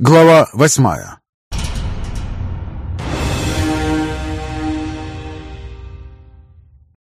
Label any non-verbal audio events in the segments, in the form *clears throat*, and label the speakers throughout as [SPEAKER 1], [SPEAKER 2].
[SPEAKER 1] Глава восьмая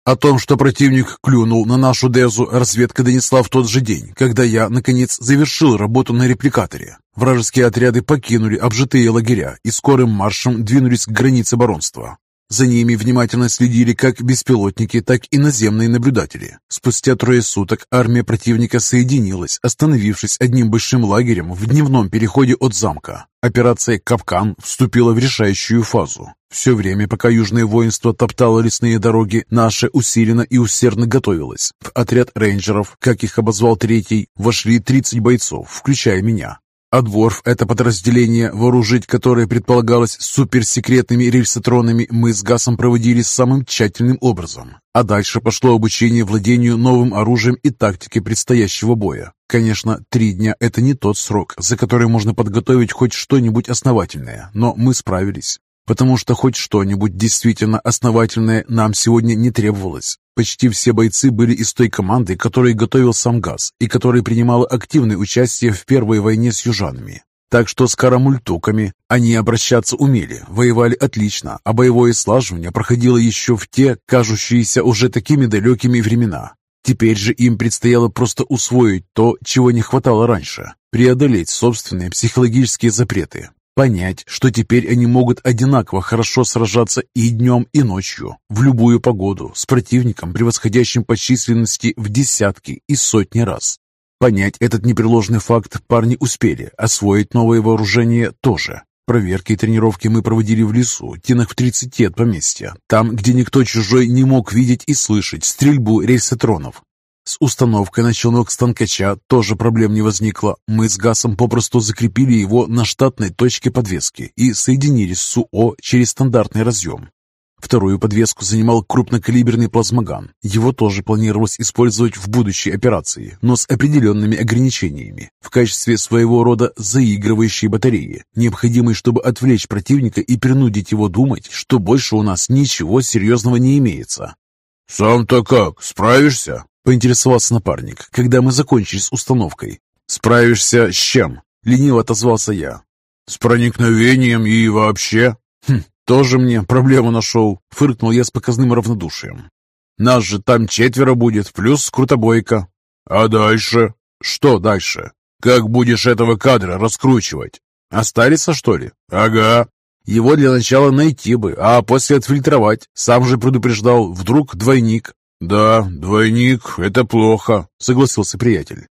[SPEAKER 1] О том, что противник клюнул на нашу Дезу, разведка донесла в тот же день, когда я, наконец, завершил работу на репликаторе. Вражеские отряды покинули обжитые лагеря и скорым маршем двинулись к границе баронства. За ними внимательно следили как беспилотники, так и наземные наблюдатели. Спустя трое суток армия противника соединилась, остановившись одним большим лагерем в дневном переходе от замка. Операция «Капкан» вступила в решающую фазу. Все время, пока южное воинство топтало лесные дороги, наше усиленно и усердно готовилось. В отряд рейнджеров, как их обозвал третий, вошли 30 бойцов, включая меня. А Дворф, это подразделение, вооружить которое предполагалось суперсекретными рельсотронами, мы с Гасом проводили самым тщательным образом. А дальше пошло обучение владению новым оружием и тактике предстоящего боя. Конечно, три дня – это не тот срок, за который можно подготовить хоть что-нибудь основательное, но мы справились потому что хоть что-нибудь действительно основательное нам сегодня не требовалось. Почти все бойцы были из той команды, которой готовил сам ГАЗ и которая принимала активное участие в первой войне с южанами. Так что с карамультуками они обращаться умели, воевали отлично, а боевое слаживание проходило еще в те, кажущиеся уже такими далекими времена. Теперь же им предстояло просто усвоить то, чего не хватало раньше, преодолеть собственные психологические запреты, Понять, что теперь они могут одинаково хорошо сражаться и днем, и ночью, в любую погоду, с противником, превосходящим по численности в десятки и сотни раз. Понять этот непреложный факт парни успели, освоить новое вооружение тоже. Проверки и тренировки мы проводили в лесу, тенах в 30 от поместья, там, где никто чужой не мог видеть и слышать стрельбу рельсотронов, с установкой на челнок станкача тоже проблем не возникло. Мы с Гасом попросту закрепили его на штатной точке подвески и соединились с СУО через стандартный разъем. Вторую подвеску занимал крупнокалиберный плазмоган. Его тоже планировалось использовать в будущей операции, но с определенными ограничениями, в качестве своего рода заигрывающей батареи, необходимой, чтобы отвлечь противника и принудить его думать, что больше у нас ничего серьезного не имеется.
[SPEAKER 2] «Сам-то как, справишься?»
[SPEAKER 1] Поинтересовался напарник, когда мы закончили с установкой. «Справишься с чем?» — лениво отозвался я.
[SPEAKER 2] «С проникновением и вообще?»
[SPEAKER 1] «Хм, тоже мне проблему нашел», — фыркнул я с показным равнодушием. «Нас же там четверо будет, плюс крутобойка».
[SPEAKER 2] «А дальше?»
[SPEAKER 1] «Что дальше?»
[SPEAKER 2] «Как будешь этого кадра раскручивать?»
[SPEAKER 1] «Остарится, что ли?»
[SPEAKER 2] «Ага».
[SPEAKER 1] «Его для начала найти бы, а после отфильтровать. Сам же предупреждал, вдруг двойник».
[SPEAKER 2] «Да, двойник — это плохо», — согласился приятель.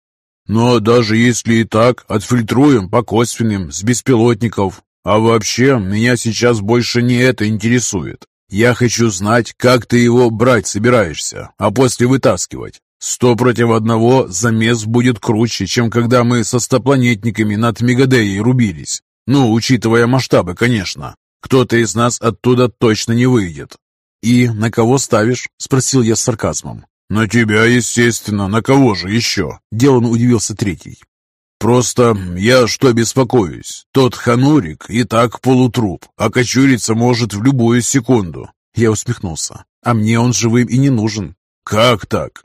[SPEAKER 2] «Но даже если и так, отфильтруем по косвенным, с беспилотников. А вообще, меня сейчас больше не это интересует. Я хочу знать, как ты его брать собираешься, а после вытаскивать. Сто против одного замес будет круче, чем когда мы со стопланетниками над Мегадеей рубились. Ну, учитывая масштабы, конечно. Кто-то из нас оттуда точно не выйдет.
[SPEAKER 1] «И на кого ставишь?» – спросил я с сарказмом.
[SPEAKER 2] «На тебя, естественно. На кого же еще?»
[SPEAKER 1] – деланно удивился третий.
[SPEAKER 2] «Просто я что беспокоюсь? Тот ханурик и так полутруп, а кочуриться может в любую секунду».
[SPEAKER 1] Я усмехнулся. «А мне он живым и не нужен».
[SPEAKER 2] «Как так?»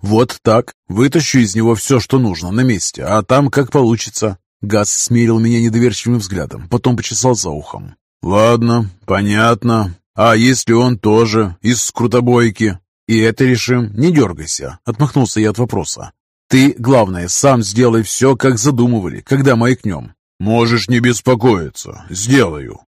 [SPEAKER 1] «Вот так. Вытащу из него все, что нужно, на месте, а там как получится». Газ смерил меня недоверчивым взглядом, потом почесал за ухом.
[SPEAKER 2] «Ладно, понятно. «А если он тоже из скрутобойки?»
[SPEAKER 1] «И это решим, не дергайся», — отмахнулся я от вопроса. «Ты, главное, сам сделай все, как задумывали, когда маякнем».
[SPEAKER 2] «Можешь не беспокоиться, сделаю».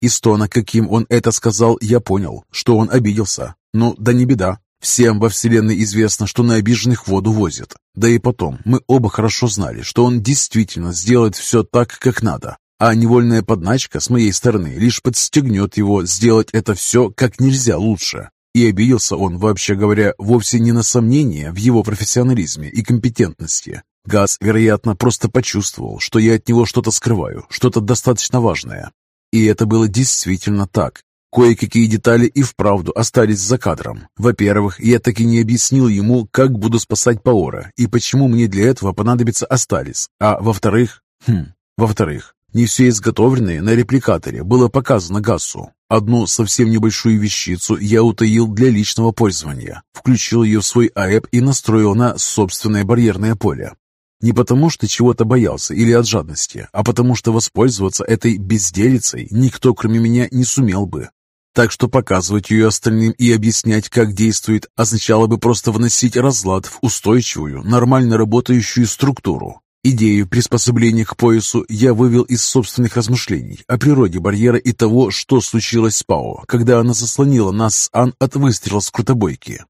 [SPEAKER 1] Из тона, каким он это сказал, я понял, что он обиделся. Ну, да не беда. Всем во Вселенной известно, что на обиженных воду возят. Да и потом, мы оба хорошо знали, что он действительно сделает все так, как надо а невольная подначка с моей стороны лишь подстегнет его сделать это все как нельзя лучше. И обиделся он, вообще говоря, вовсе не на сомнение в его профессионализме и компетентности. Газ, вероятно, просто почувствовал, что я от него что-то скрываю, что-то достаточно важное. И это было действительно так. Кое-какие детали и вправду остались за кадром. Во-первых, я так и не объяснил ему, как буду спасать Паора и почему мне для этого понадобится Асталис. А во-вторых, хм, во-вторых, не все изготовленное на репликаторе было показано Гассу. Одну совсем небольшую вещицу я утаил для личного пользования, включил ее в свой АЭП и настроил на собственное барьерное поле. Не потому, что чего-то боялся или от жадности, а потому что воспользоваться этой безделицей никто, кроме меня, не сумел бы. Так что показывать ее остальным и объяснять, как действует, означало бы просто вносить разлад в устойчивую, нормально работающую структуру. Идею приспособления к поясу я вывел из собственных размышлений о природе барьера и того, что случилось с Пао, когда она заслонила нас с Ан от выстрела с крутобойки.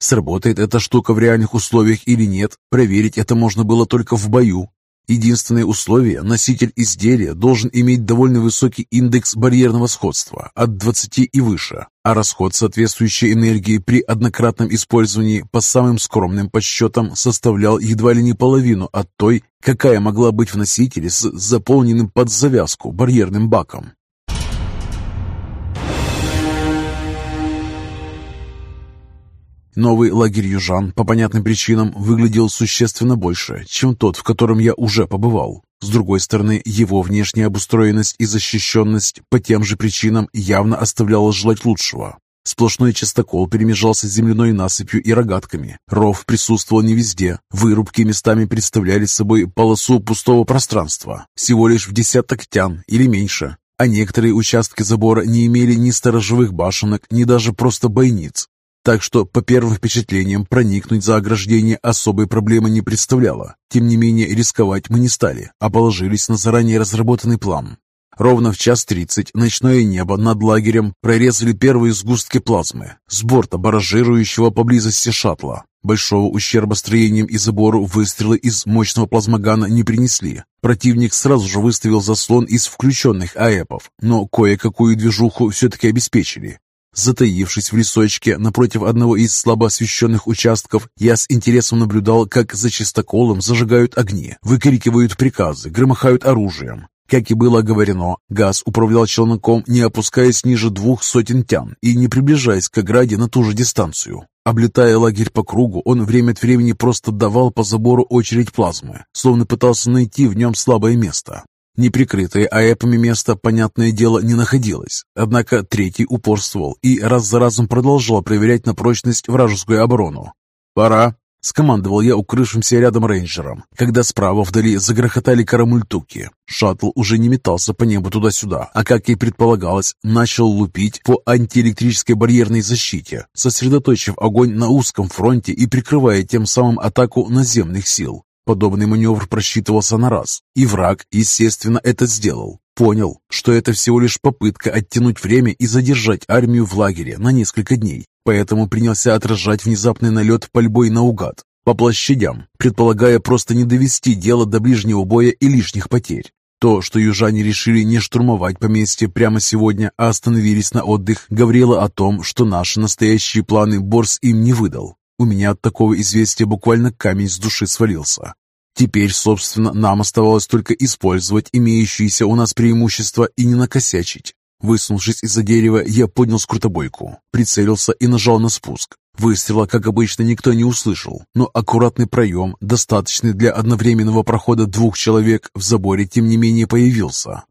[SPEAKER 1] Сработает эта штука в реальных условиях или нет, проверить это можно было только в бою. Единственное условие – носитель изделия должен иметь довольно высокий индекс барьерного сходства от 20 и выше, а расход соответствующей энергии при однократном использовании по самым скромным подсчетам составлял едва ли не половину от той, какая могла быть в носителе с заполненным под завязку барьерным баком. Новый лагерь южан по понятным причинам выглядел существенно больше, чем тот, в котором я уже побывал. С другой стороны, его внешняя обустроенность и защищенность по тем же причинам явно оставляла желать лучшего. Сплошной частокол перемежался земляной насыпью и рогатками. Ров присутствовал не везде. Вырубки местами представляли собой полосу пустого пространства, всего лишь в десяток тян или меньше. А некоторые участки забора не имели ни сторожевых башенок, ни даже просто бойниц. Так что, по первым впечатлениям, проникнуть за ограждение особой проблемы не представляло. Тем не менее, рисковать мы не стали, а положились на заранее разработанный план. Ровно в час тридцать ночное небо над лагерем прорезали первые сгустки плазмы с борта баражирующего поблизости шаттла. Большого ущерба строением и забору выстрелы из мощного плазмогана не принесли. Противник сразу же выставил заслон из включенных АЭПов, но кое-какую движуху все-таки обеспечили. Затаившись в лесочке напротив одного из слабо освещенных участков, я с интересом наблюдал, как за чистоколом зажигают огни, выкрикивают приказы, громыхают оружием. Как и было оговорено, газ управлял челноком, не опускаясь ниже двух сотен тян и не приближаясь к ограде на ту же дистанцию. Облетая лагерь по кругу, он время от времени просто давал по забору очередь плазмы, словно пытался найти в нем слабое место. Неприкрытое АЭПами место, понятное дело, не находилось. Однако третий упорствовал и раз за разом продолжал проверять на прочность вражескую оборону. «Пора!» — скомандовал я укрывшимся рядом рейнджером, когда справа вдали загрохотали карамультуки. Шаттл уже не метался по небу туда-сюда, а, как и предполагалось, начал лупить по антиэлектрической барьерной защите, сосредоточив огонь на узком фронте и прикрывая тем самым атаку наземных сил. Подобный маневр просчитывался на раз, и враг, естественно, это сделал. Понял, что это всего лишь попытка оттянуть время и задержать армию в лагере на несколько дней, поэтому принялся отражать внезапный налет пальбой наугад, по площадям, предполагая просто не довести дело до ближнего боя и лишних потерь. То, что южане решили не штурмовать поместье прямо сегодня, а остановились на отдых, говорило о том, что наши настоящие планы Борс им не выдал. У меня от такого известия буквально камень с души свалился. Теперь, собственно, нам оставалось только использовать имеющиеся у нас преимущества и не накосячить. Высунувшись из-за дерева, я поднял скрутобойку, прицелился и нажал на спуск. Выстрела, как обычно, никто не услышал, но аккуратный проем, достаточный для одновременного прохода двух человек, в заборе тем не менее появился.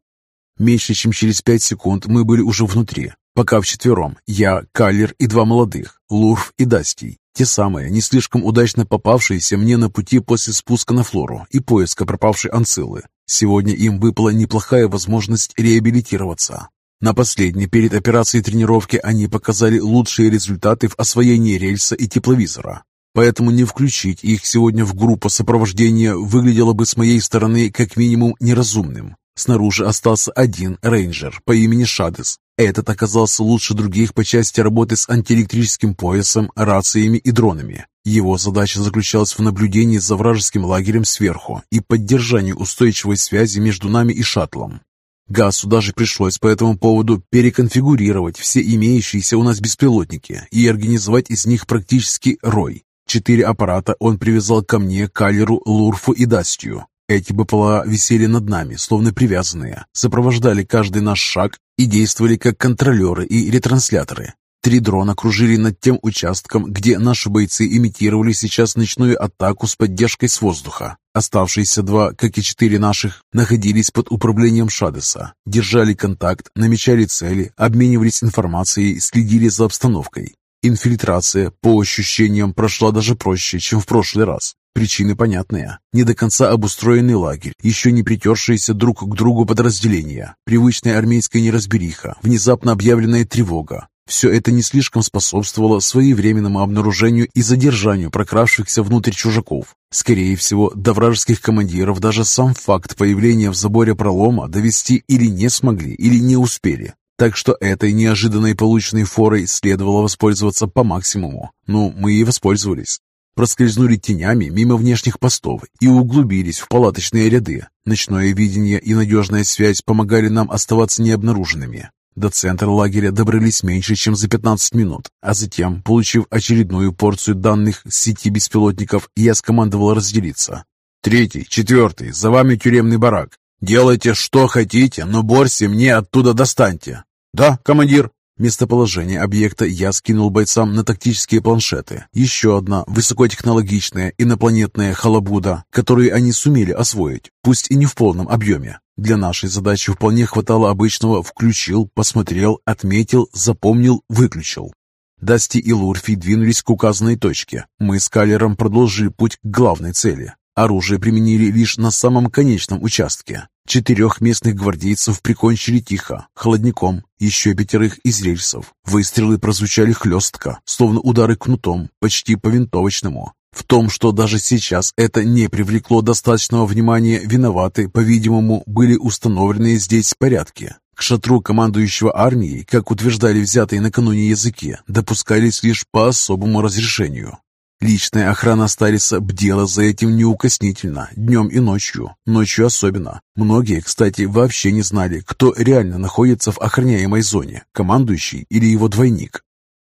[SPEAKER 1] Меньше чем через пять секунд мы были уже внутри, пока вчетвером я, Каллер и два молодых, Лурф и Дастий. Те самые, не слишком удачно попавшиеся мне на пути после спуска на флору и поиска пропавшей анцилы. Сегодня им выпала неплохая возможность реабилитироваться. На последней перед операцией тренировки они показали лучшие результаты в освоении рельса и тепловизора. Поэтому не включить их сегодня в группу сопровождения выглядело бы с моей стороны как минимум неразумным. Снаружи остался один рейнджер по имени Шадес, этот оказался лучше других по части работы с антиэлектрическим поясом, рациями и дронами. Его задача заключалась в наблюдении за вражеским лагерем сверху и поддержании устойчивой связи между нами и шаттлом. Гасу даже пришлось по этому поводу переконфигурировать все имеющиеся у нас беспилотники и организовать из них практически рой. Четыре аппарата он привязал ко мне, Калеру, Лурфу и Дастью. Эти БПЛА висели над нами, словно привязанные, сопровождали каждый наш шаг и действовали как контролеры и ретрансляторы. Три дрона кружили над тем участком, где наши бойцы имитировали сейчас ночную атаку с поддержкой с воздуха. Оставшиеся два, как и четыре наших, находились под управлением Шадеса, держали контакт, намечали цели, обменивались информацией, следили за обстановкой. Инфильтрация, по ощущениям, прошла даже проще, чем в прошлый раз. Причины понятные. Не до конца обустроенный лагерь, еще не притершиеся друг к другу подразделения, привычная армейская неразбериха, внезапно объявленная тревога. Все это не слишком способствовало своевременному обнаружению и задержанию прокравшихся внутрь чужаков. Скорее всего, до вражеских командиров даже сам факт появления в заборе пролома довести или не смогли, или не успели. Так что этой неожиданной полученной форой следовало воспользоваться по максимуму. Ну, мы и воспользовались проскользнули тенями мимо внешних постов и углубились в палаточные ряды. Ночное видение и надежная связь помогали нам оставаться необнаруженными. До центра лагеря добрались меньше, чем за 15 минут, а затем, получив очередную порцию данных с сети беспилотников, я скомандовал разделиться. «Третий, четвертый, за вами тюремный барак. Делайте, что хотите, но Борси мне оттуда достаньте». «Да, командир», Местоположение объекта я скинул бойцам на тактические планшеты. Еще одна высокотехнологичная инопланетная халабуда, которую они сумели освоить, пусть и не в полном объеме. Для нашей задачи вполне хватало обычного «включил», «посмотрел», «отметил», «запомнил», «выключил». Дасти и Лурфи двинулись к указанной точке. Мы с Калером продолжили путь к главной цели. Оружие применили лишь на самом конечном участке. Четырех местных гвардейцев прикончили тихо, холодником, еще пятерых из рельсов. Выстрелы прозвучали хлестко, словно удары кнутом, почти по винтовочному. В том, что даже сейчас это не привлекло достаточного внимания, виноваты, по-видимому, были установлены здесь порядки. К шатру командующего армией, как утверждали взятые накануне языки, допускались лишь по особому разрешению. Личная охрана Стариса бдела за этим неукоснительно, днем и ночью, ночью особенно. Многие, кстати, вообще не знали, кто реально находится в охраняемой зоне, командующий или его двойник.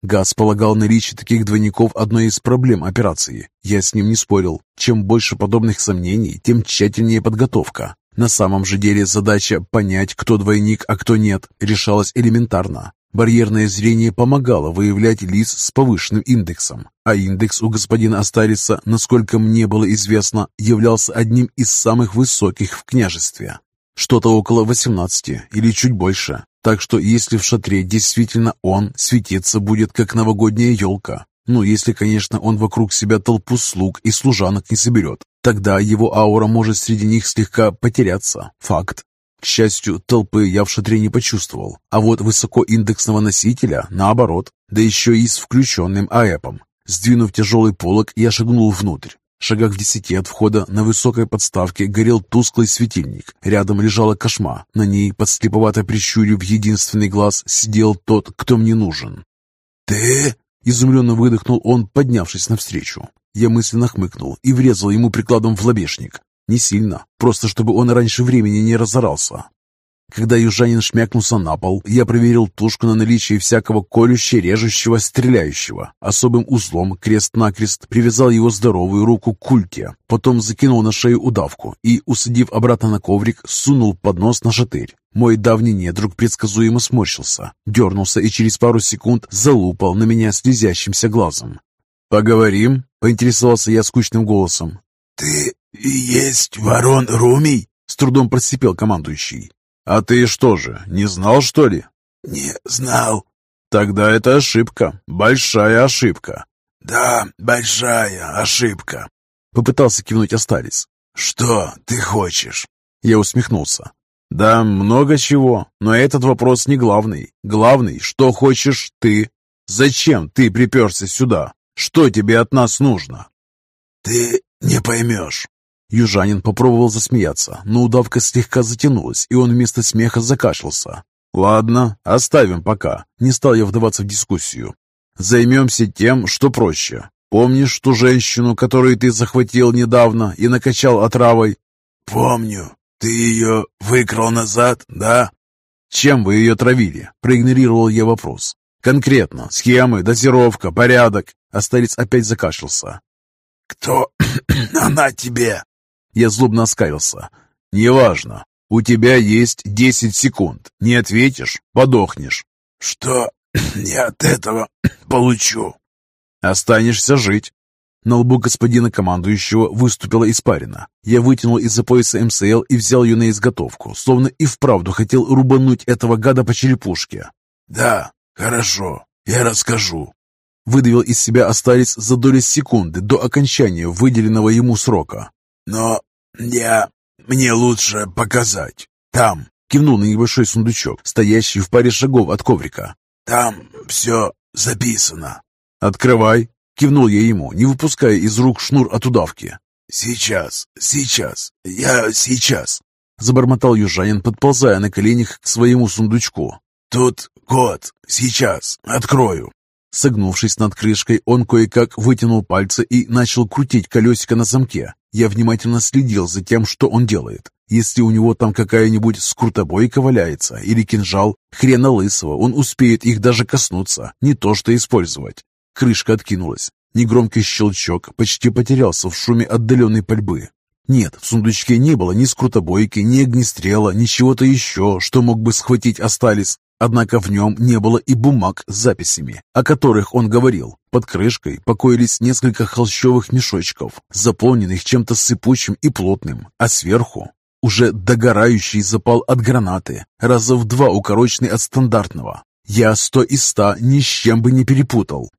[SPEAKER 1] Газ полагал наличие таких двойников одной из проблем операции. Я с ним не спорил. Чем больше подобных сомнений, тем тщательнее подготовка. На самом же деле задача понять, кто двойник, а кто нет, решалась элементарно. Барьерное зрение помогало выявлять лиц с повышенным индексом, а индекс у господина Астариса, насколько мне было известно, являлся одним из самых высоких в княжестве. Что-то около 18 или чуть больше. Так что если в шатре действительно он, светиться будет как новогодняя елка. Ну, если, конечно, он вокруг себя толпу слуг и служанок не соберет. Тогда его аура может среди них слегка потеряться. Факт. К счастью, толпы я в шатре не почувствовал, а вот высокоиндексного носителя, наоборот, да еще и с включенным АЭПом. Сдвинув тяжелый полог, я шагнул внутрь. Шагах в десяти от входа на высокой подставке горел тусклый светильник. Рядом лежала кошма. На ней, подслеповато прищурив единственный глаз, сидел тот, кто мне нужен. «Ты?» — изумленно выдохнул он, поднявшись навстречу. Я мысленно хмыкнул и врезал ему прикладом в лобешник. Не сильно, просто чтобы он раньше времени не разорался. Когда южанин шмякнулся на пол, я проверил тушку на наличие всякого колющего, режущего, стреляющего. Особым узлом, крест-накрест, привязал его здоровую руку к культе, потом закинул на шею удавку и, усадив обратно на коврик, сунул под нос на шатырь. Мой давний недруг предсказуемо сморщился, дернулся и через пару секунд залупал на меня слезящимся глазом. «Поговорим?» — поинтересовался я скучным голосом.
[SPEAKER 2] «Ты есть ворон Румий?» — с трудом просипел командующий. «А ты что же, не знал, что ли?»
[SPEAKER 3] «Не знал».
[SPEAKER 2] «Тогда это ошибка, большая ошибка».
[SPEAKER 3] «Да, большая ошибка», —
[SPEAKER 1] попытался кивнуть Астарис.
[SPEAKER 3] «Что ты хочешь?»
[SPEAKER 1] Я усмехнулся.
[SPEAKER 2] «Да, много чего, но этот вопрос не главный. Главный, что хочешь ты. Зачем ты приперся сюда? Что тебе от нас нужно?»
[SPEAKER 3] «Ты не поймешь».
[SPEAKER 1] Южанин попробовал засмеяться, но удавка слегка затянулась, и он вместо смеха закашлялся.
[SPEAKER 2] «Ладно, оставим пока». Не стал я вдаваться в дискуссию. «Займемся тем, что проще. Помнишь ту женщину, которую ты захватил недавно и накачал отравой?»
[SPEAKER 3] «Помню. Ты ее выкрал назад, да?»
[SPEAKER 2] «Чем вы ее травили?» – проигнорировал я вопрос. «Конкретно. Схемы, дозировка, порядок». Остарец опять закашлялся.
[SPEAKER 3] «Кто *clears throat* она тебе?»
[SPEAKER 1] Я злобно оскалился.
[SPEAKER 2] «Неважно. У тебя есть десять секунд. Не ответишь — подохнешь».
[SPEAKER 3] «Что *clears throat* я от этого *clears throat* получу?»
[SPEAKER 2] «Останешься жить».
[SPEAKER 1] На лбу господина командующего выступила испарина. Я вытянул из-за пояса МСЛ и взял ее на изготовку, словно и вправду хотел рубануть этого гада по черепушке.
[SPEAKER 3] «Да, хорошо, я расскажу».
[SPEAKER 1] Выдавил из себя Астарис за долю секунды до окончания выделенного ему срока.
[SPEAKER 3] «Но я... мне лучше показать. Там!»
[SPEAKER 1] Кивнул на небольшой сундучок, стоящий в паре шагов от коврика.
[SPEAKER 3] «Там все записано».
[SPEAKER 1] «Открывай!» Кивнул я ему, не выпуская из рук шнур от удавки.
[SPEAKER 3] «Сейчас, сейчас, я сейчас!»
[SPEAKER 1] Забормотал южанин, подползая на коленях к своему сундучку.
[SPEAKER 3] «Тут код, сейчас, открою!»
[SPEAKER 1] Согнувшись над крышкой, он кое-как вытянул пальцы и начал крутить колесико на замке. Я внимательно следил за тем, что он делает. Если у него там какая-нибудь скрутобойка валяется или кинжал, хрена лысого, он успеет их даже коснуться, не то что использовать. Крышка откинулась. Негромкий щелчок почти потерялся в шуме отдаленной пальбы. Нет, в сундучке не было ни скрутобойки, ни огнестрела, ничего-то еще, что мог бы схватить Асталис. Однако в нем не было и бумаг с записями, о которых он говорил. Под крышкой покоились несколько холщовых мешочков, заполненных чем-то сыпучим и плотным, а сверху уже догорающий запал от гранаты, раза в два укороченный от стандартного. Я сто из ста ни с чем бы не перепутал.